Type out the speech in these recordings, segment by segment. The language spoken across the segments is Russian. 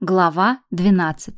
Глава 12.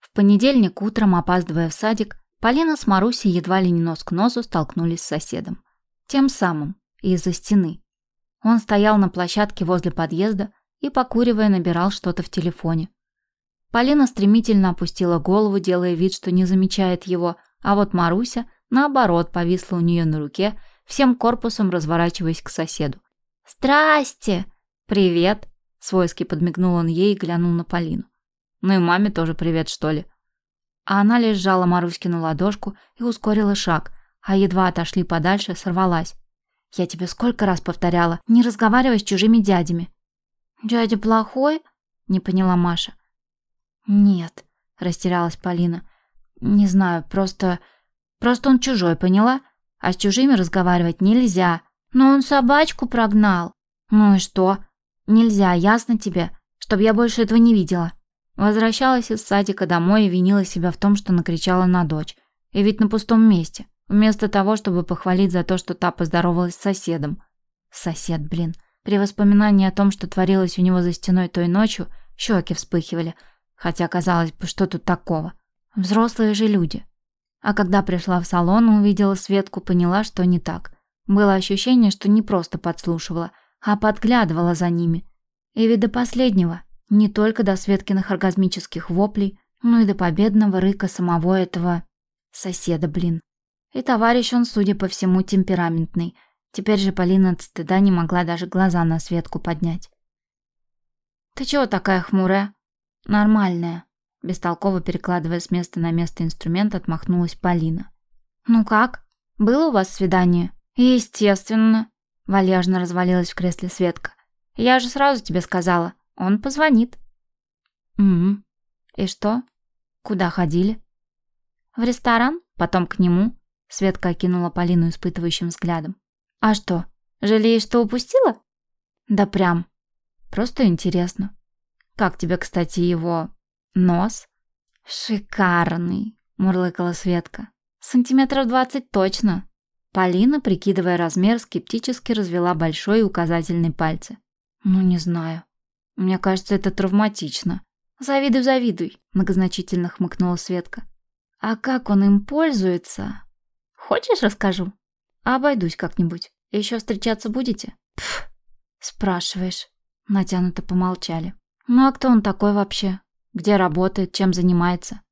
В понедельник утром, опаздывая в садик, Полина с Марусей едва ли не нос к носу столкнулись с соседом. Тем самым, из-за стены. Он стоял на площадке возле подъезда и, покуривая, набирал что-то в телефоне. Полина стремительно опустила голову, делая вид, что не замечает его, а вот Маруся, наоборот, повисла у нее на руке, всем корпусом разворачиваясь к соседу. «Здрасте!» «Привет!» Свойски подмигнул он ей и глянул на Полину. Ну и маме тоже привет, что ли. А она лишь сжала Маруськину ладошку и ускорила шаг, а едва отошли подальше, сорвалась. «Я тебе сколько раз повторяла, не разговаривай с чужими дядями». «Дядя плохой?» — не поняла Маша. «Нет», — растерялась Полина. «Не знаю, просто... Просто он чужой, поняла? А с чужими разговаривать нельзя. Но он собачку прогнал». «Ну и что? Нельзя, ясно тебе, чтобы я больше этого не видела. Возвращалась из садика домой и винила себя в том, что накричала на дочь. И ведь на пустом месте. Вместо того, чтобы похвалить за то, что та поздоровалась с соседом. Сосед, блин. При воспоминании о том, что творилось у него за стеной той ночью, щеки вспыхивали. Хотя, казалось бы, что тут такого? Взрослые же люди. А когда пришла в салон увидела Светку, поняла, что не так. Было ощущение, что не просто подслушивала, а подглядывала за ними. И ведь до последнего, не только до Светкиных оргазмических воплей, но и до победного рыка самого этого соседа, блин. И товарищ он, судя по всему, темпераментный. Теперь же Полина от стыда не могла даже глаза на Светку поднять. «Ты чего такая хмурая?» «Нормальная», — бестолково перекладывая с места на место инструмент, отмахнулась Полина. «Ну как? Было у вас свидание?» «Естественно», Вальяжно развалилась в кресле Светка. «Я же сразу тебе сказала. Он позвонит». «Угу. И что? Куда ходили?» «В ресторан, потом к нему». Светка окинула Полину испытывающим взглядом. «А что, жалеешь, что упустила?» «Да прям. Просто интересно. Как тебе, кстати, его нос?» «Шикарный», — мурлыкала Светка. «Сантиметров двадцать точно. Полина, прикидывая размер, скептически развела большой и указательный пальцы. «Ну, не знаю. Мне кажется, это травматично». «Завидуй, завидуй», — многозначительно хмыкнула Светка. «А как он им пользуется?» «Хочешь, расскажу?» «Обойдусь как-нибудь. Еще встречаться будете?» «Пф, спрашиваешь». Натянуто помолчали. «Ну а кто он такой вообще? Где работает, чем занимается?»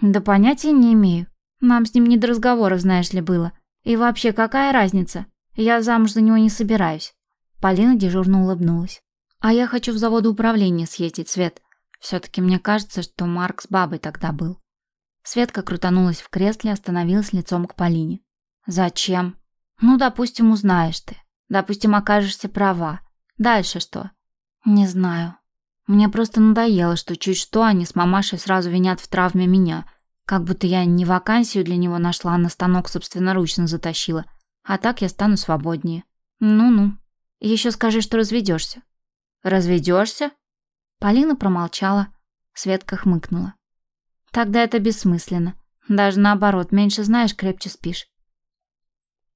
«Да понятия не имею. Нам с ним не до разговоров, знаешь ли, было. И вообще, какая разница? Я замуж за него не собираюсь. Полина дежурно улыбнулась. А я хочу в завод управления съездить, Свет. Все-таки мне кажется, что Марк с бабой тогда был. Светка крутанулась в кресле, остановилась лицом к Полине. Зачем? Ну, допустим, узнаешь ты. Допустим, окажешься права. Дальше что? Не знаю. Мне просто надоело, что чуть что они с мамашей сразу винят в травме меня – как будто я не вакансию для него нашла, а на станок собственноручно затащила. А так я стану свободнее. Ну-ну. Еще скажи, что разведешься. Разведешься? Полина промолчала. Светка хмыкнула. Тогда это бессмысленно. Даже наоборот, меньше знаешь, крепче спишь.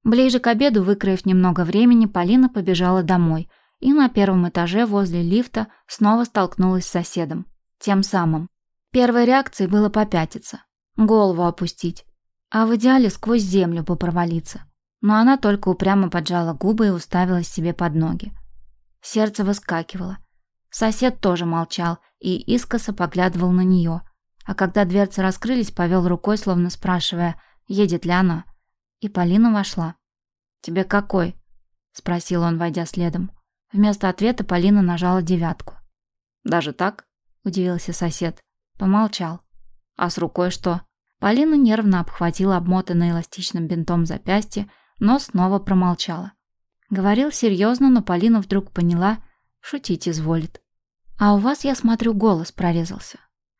Ближе к обеду, выкроив немного времени, Полина побежала домой и на первом этаже возле лифта снова столкнулась с соседом. Тем самым. Первой реакцией было попятиться голову опустить, а в идеале сквозь землю бы провалиться. Но она только упрямо поджала губы и уставилась себе под ноги. Сердце выскакивало. Сосед тоже молчал и искоса поглядывал на нее, а когда дверцы раскрылись, повел рукой, словно спрашивая, едет ли она. И Полина вошла. «Тебе какой?» – спросил он, войдя следом. Вместо ответа Полина нажала девятку. «Даже так?» – удивился сосед. Помолчал. А с рукой что? Полина нервно обхватила обмотанное эластичным бинтом запястье, но снова промолчала. Говорил серьезно, но Полина вдруг поняла, шутить изволит. «А у вас, я смотрю, голос прорезался.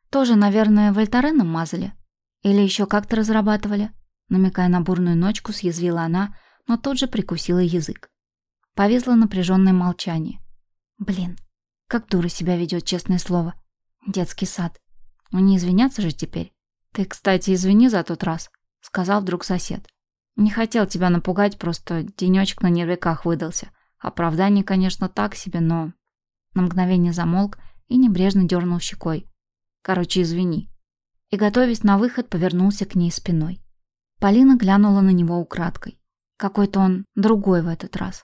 Тоже, наверное, вольтареном мазали? Или еще как-то разрабатывали?» Намекая на бурную ночку, съязвила она, но тут же прикусила язык. Повисло напряженное молчание. «Блин, как дура себя ведет, честное слово. Детский сад. Ну не извиняться же теперь. Ты, кстати, извини за тот раз, сказал вдруг сосед. Не хотел тебя напугать, просто денечек на нервиках выдался. Оправдание, конечно, так себе, но... На мгновение замолк и небрежно дернул щекой. Короче, извини. И, готовясь на выход, повернулся к ней спиной. Полина глянула на него украдкой. Какой-то он другой в этот раз.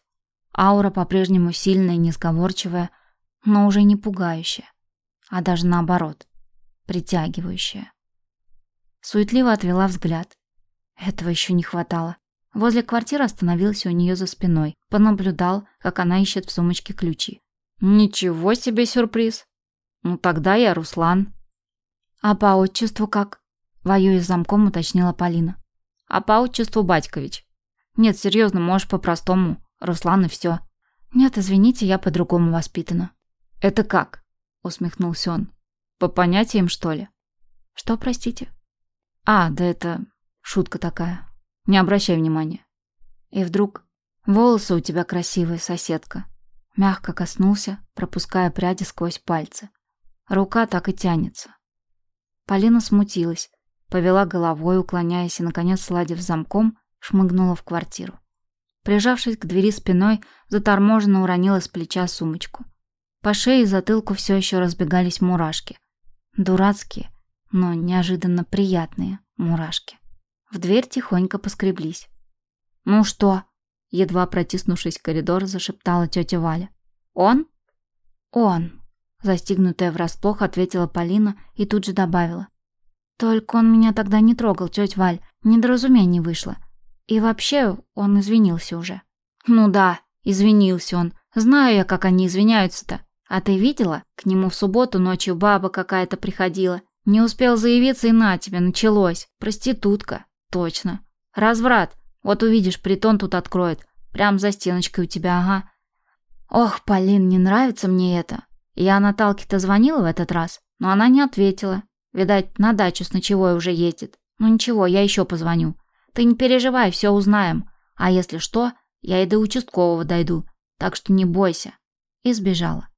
Аура по-прежнему сильная и несговорчивая, но уже не пугающая, а даже наоборот, притягивающая. Суетливо отвела взгляд. Этого еще не хватало. Возле квартиры остановился у нее за спиной, понаблюдал, как она ищет в сумочке ключи. «Ничего себе сюрприз! Ну тогда я Руслан». «А по отчеству как?» Воюя с замком, уточнила Полина. «А по отчеству Батькович». «Нет, серьезно, можешь по-простому. Руслан и все». «Нет, извините, я по-другому воспитана». «Это как?» Усмехнулся он. «По понятиям, что ли?» «Что, простите?» «А, да это... шутка такая. Не обращай внимания». И вдруг... «Волосы у тебя красивые, соседка». Мягко коснулся, пропуская пряди сквозь пальцы. Рука так и тянется. Полина смутилась, повела головой, уклоняясь и, наконец, сладив замком, шмыгнула в квартиру. Прижавшись к двери спиной, заторможенно уронила с плеча сумочку. По шее и затылку все еще разбегались мурашки. Дурацкие, но неожиданно приятные мурашки. В дверь тихонько поскреблись. «Ну что?» — едва протиснувшись в коридор, зашептала тетя Валя. «Он?» «Он», Застигнутая врасплох, ответила Полина и тут же добавила. «Только он меня тогда не трогал, тетя Валь. Недоразумение вышло. И вообще он извинился уже». «Ну да, извинился он. Знаю я, как они извиняются-то. А ты видела? К нему в субботу ночью баба какая-то приходила. Не успел заявиться и на тебе, началось. Проститутка. Точно. Разврат. Вот увидишь, притон тут откроет. Прям за стеночкой у тебя, ага. Ох, Полин, не нравится мне это. Я Наталке-то звонила в этот раз, но она не ответила. Видать, на дачу с ночевой уже ездит. Ну ничего, я еще позвоню. Ты не переживай, все узнаем. А если что, я и до участкового дойду. Так что не бойся. И сбежала.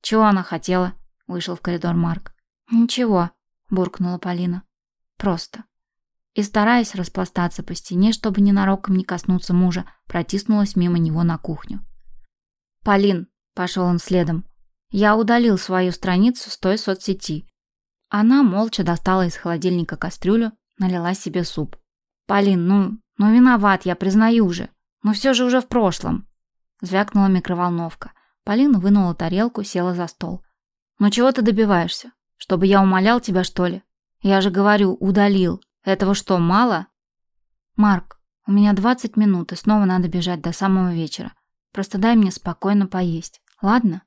Чего она хотела? Вышел в коридор Марк. Ничего, буркнула Полина. Просто. И стараясь распластаться по стене, чтобы ненароком не коснуться мужа, протиснулась мимо него на кухню. «Полин!» – пошел он следом. Я удалил свою страницу с той соцсети. Она молча достала из холодильника кастрюлю, налила себе суп. «Полин, ну, ну виноват, я признаю же. Но все же уже в прошлом». Звякнула микроволновка. Полина вынула тарелку, села за стол. «Ну чего ты добиваешься? Чтобы я умолял тебя, что ли? Я же говорю, удалил. Этого что, мало?» «Марк, у меня 20 минут, и снова надо бежать до самого вечера. Просто дай мне спокойно поесть, ладно?»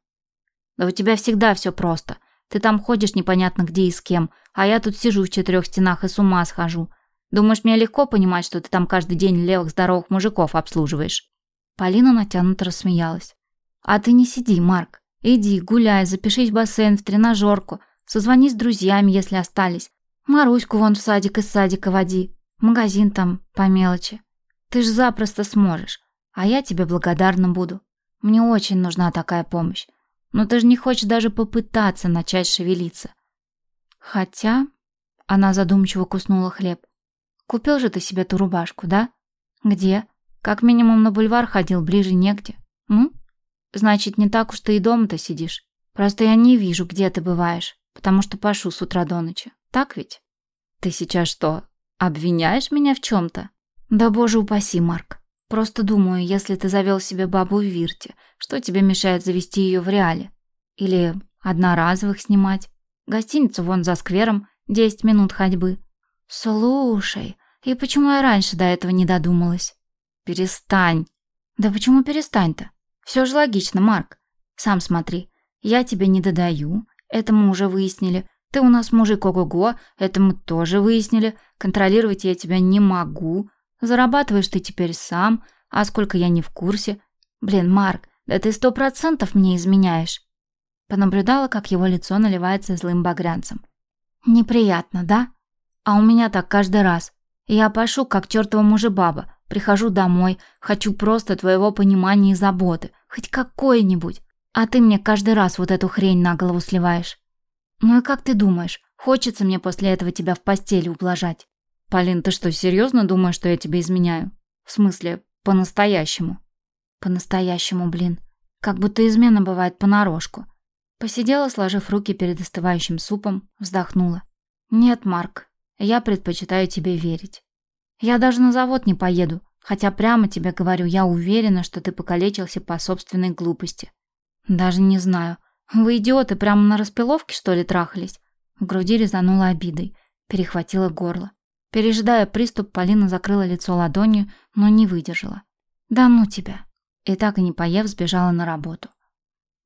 Да у тебя всегда все просто. Ты там ходишь непонятно где и с кем, а я тут сижу в четырех стенах и с ума схожу. Думаешь, мне легко понимать, что ты там каждый день левых здоровых мужиков обслуживаешь?» Полина натянуто рассмеялась. «А ты не сиди, Марк. Иди, гуляй, запишись в бассейн, в тренажерку. Созвони с друзьями, если остались. Маруську вон в садик из садика води. Магазин там по мелочи. Ты ж запросто сможешь. А я тебе благодарна буду. Мне очень нужна такая помощь. Но ты же не хочешь даже попытаться начать шевелиться. Хотя... Она задумчиво куснула хлеб. Купил же ты себе ту рубашку, да? Где? Как минимум на бульвар ходил, ближе негде. Ну? Значит, не так уж ты и дома-то сидишь. Просто я не вижу, где ты бываешь, потому что пашу с утра до ночи. Так ведь? Ты сейчас что, обвиняешь меня в чем-то? Да боже упаси, Марк. Просто думаю, если ты завел себе бабу в Вирте, что тебе мешает завести ее в реале? Или одноразовых снимать? Гостиницу вон за сквером, 10 минут ходьбы. Слушай, и почему я раньше до этого не додумалась? Перестань. Да почему перестань-то? Все же логично, Марк. Сам смотри, я тебе не додаю, это мы уже выяснили. Ты у нас мужик ого-го, это мы тоже выяснили. Контролировать я тебя не могу. Зарабатываешь ты теперь сам, а сколько я не в курсе. Блин, Марк, да ты сто процентов мне изменяешь. Понаблюдала, как его лицо наливается злым багрянцем. Неприятно, да? А у меня так каждый раз. Я пошу, как чертова мужебаба. Прихожу домой, хочу просто твоего понимания и заботы. Хоть какой-нибудь. А ты мне каждый раз вот эту хрень на голову сливаешь. Ну и как ты думаешь, хочется мне после этого тебя в постели ублажать? «Полин, ты что, серьезно думаешь, что я тебе изменяю? В смысле, по-настоящему?» «По-настоящему, блин. Как будто измена бывает понарошку. Посидела, сложив руки перед остывающим супом, вздохнула. «Нет, Марк, я предпочитаю тебе верить. Я даже на завод не поеду, хотя прямо тебе говорю, я уверена, что ты покалечился по собственной глупости. Даже не знаю. Вы идиоты, прямо на распиловке, что ли, трахались?» В груди резанула обидой, перехватила горло. Пережидая приступ, Полина закрыла лицо ладонью, но не выдержала. «Да ну тебя!» И так и не поев, сбежала на работу.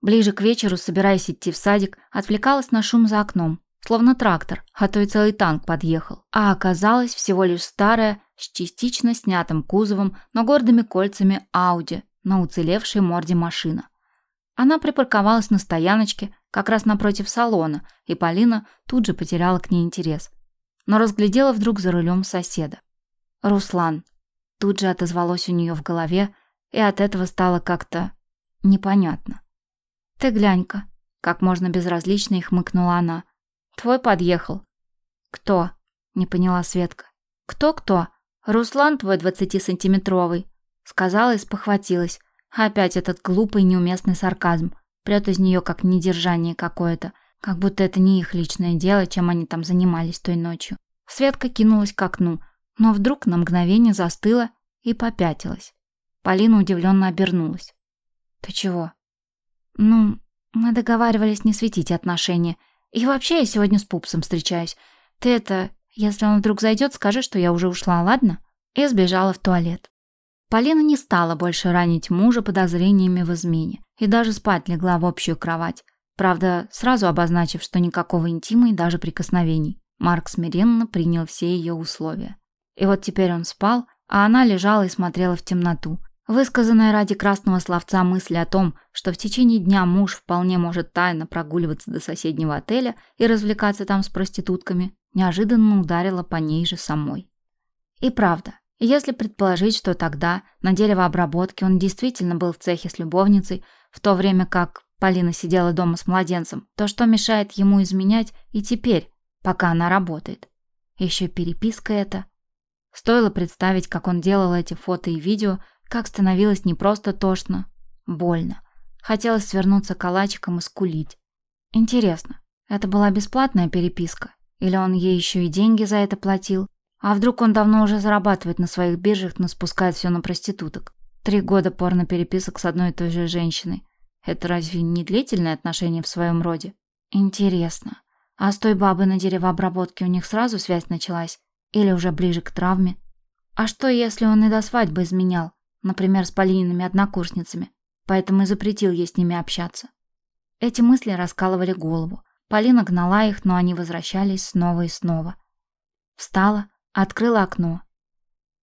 Ближе к вечеру, собираясь идти в садик, отвлекалась на шум за окном, словно трактор, а то и целый танк подъехал. А оказалось всего лишь старая, с частично снятым кузовом, но гордыми кольцами Ауди на уцелевшей морде машина. Она припарковалась на стояночке, как раз напротив салона, и Полина тут же потеряла к ней интерес. Но разглядела вдруг за рулем соседа. «Руслан». Тут же отозвалось у нее в голове, и от этого стало как-то непонятно. «Ты глянь-ка», — как можно безразлично и хмыкнула она. «Твой подъехал». «Кто?» — не поняла Светка. «Кто-кто? Руслан твой двадцатисантиметровый», — сказала и спохватилась. Опять этот глупый неуместный сарказм. Прет из нее как недержание какое-то. Как будто это не их личное дело, чем они там занимались той ночью. Светка кинулась к окну, но вдруг на мгновение застыла и попятилась. Полина удивленно обернулась. «Ты чего?» «Ну, мы договаривались не светить отношения. И вообще я сегодня с пупсом встречаюсь. Ты это, если он вдруг зайдет, скажи, что я уже ушла, ладно?» И сбежала в туалет. Полина не стала больше ранить мужа подозрениями в измене и даже спать легла в общую кровать. Правда, сразу обозначив, что никакого интима и даже прикосновений. Марк смиренно принял все ее условия. И вот теперь он спал, а она лежала и смотрела в темноту, Высказанная ради красного словца мысль о том, что в течение дня муж вполне может тайно прогуливаться до соседнего отеля и развлекаться там с проститутками, неожиданно ударила по ней же самой. И правда, если предположить, что тогда на деревообработке он действительно был в цехе с любовницей, в то время как Полина сидела дома с младенцем, то что мешает ему изменять и теперь, пока она работает? Еще переписка эта. Стоило представить, как он делал эти фото и видео, как становилось не просто тошно, больно. Хотелось свернуться калачиком и скулить. Интересно, это была бесплатная переписка? Или он ей еще и деньги за это платил? А вдруг он давно уже зарабатывает на своих биржах, но спускает все на проституток? Три года порно-переписок с одной и той же женщиной. Это разве не длительное отношение в своем роде? Интересно. А с той бабой на деревообработке у них сразу связь началась? Или уже ближе к травме? А что, если он и до свадьбы изменял? Например, с Полиниными однокурсницами, поэтому и запретил ей с ними общаться. Эти мысли раскалывали голову. Полина гнала их, но они возвращались снова и снова. Встала, открыла окно.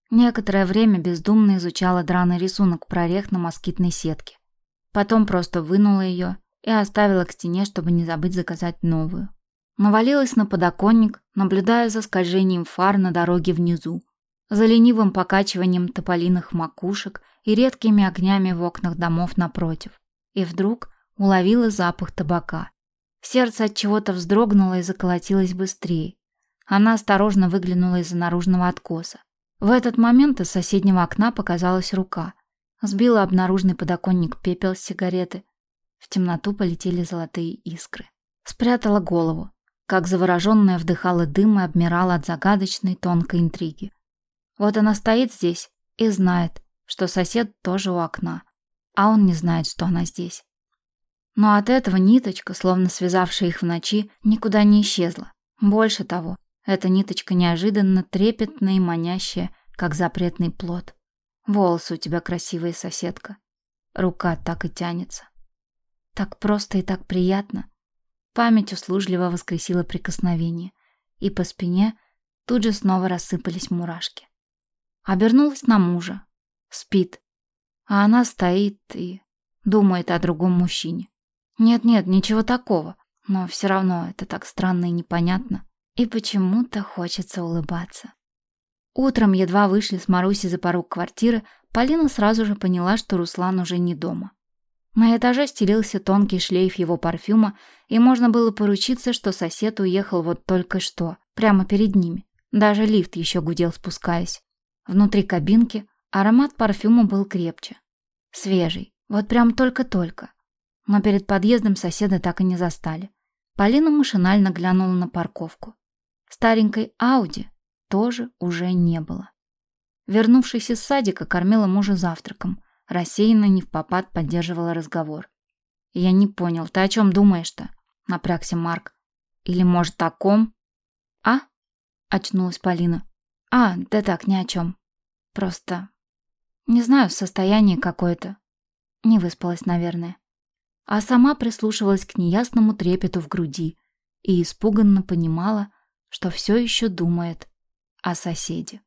Некоторое время бездумно изучала драный рисунок прорех на москитной сетке. Потом просто вынула ее и оставила к стене, чтобы не забыть заказать новую. Навалилась на подоконник, наблюдая за скольжением фар на дороге внизу за ленивым покачиванием тополиных макушек и редкими огнями в окнах домов напротив. И вдруг уловила запах табака. Сердце от чего-то вздрогнуло и заколотилось быстрее. Она осторожно выглянула из-за наружного откоса. В этот момент из соседнего окна показалась рука. Сбила обнаруженный подоконник пепел с сигареты. В темноту полетели золотые искры. Спрятала голову, как завороженная вдыхала дым и обмирала от загадочной тонкой интриги. Вот она стоит здесь и знает, что сосед тоже у окна, а он не знает, что она здесь. Но от этого ниточка, словно связавшая их в ночи, никуда не исчезла. Больше того, эта ниточка неожиданно трепетная и манящая, как запретный плод. Волосы у тебя красивые, соседка. Рука так и тянется. Так просто и так приятно. Память услужливо воскресила прикосновение, и по спине тут же снова рассыпались мурашки. Обернулась на мужа. Спит. А она стоит и думает о другом мужчине. Нет-нет, ничего такого. Но все равно это так странно и непонятно. И почему-то хочется улыбаться. Утром едва вышли с Маруси за порог квартиры, Полина сразу же поняла, что Руслан уже не дома. На этаже стелился тонкий шлейф его парфюма, и можно было поручиться, что сосед уехал вот только что, прямо перед ними. Даже лифт еще гудел, спускаясь. Внутри кабинки аромат парфюма был крепче. Свежий, вот прям только-только. Но перед подъездом соседа так и не застали. Полина машинально глянула на парковку. Старенькой Ауди тоже уже не было. Вернувшись из садика, кормила мужа завтраком. Рассеянно, не в попад, поддерживала разговор. «Я не понял, ты о чем думаешь-то?» — напрягся Марк. «Или, может, о ком?» «А?» — очнулась Полина. «А, да так, ни о чем. Просто... Не знаю, состояние какое-то. Не выспалась, наверное. А сама прислушивалась к неясному трепету в груди и испуганно понимала, что все еще думает о соседе.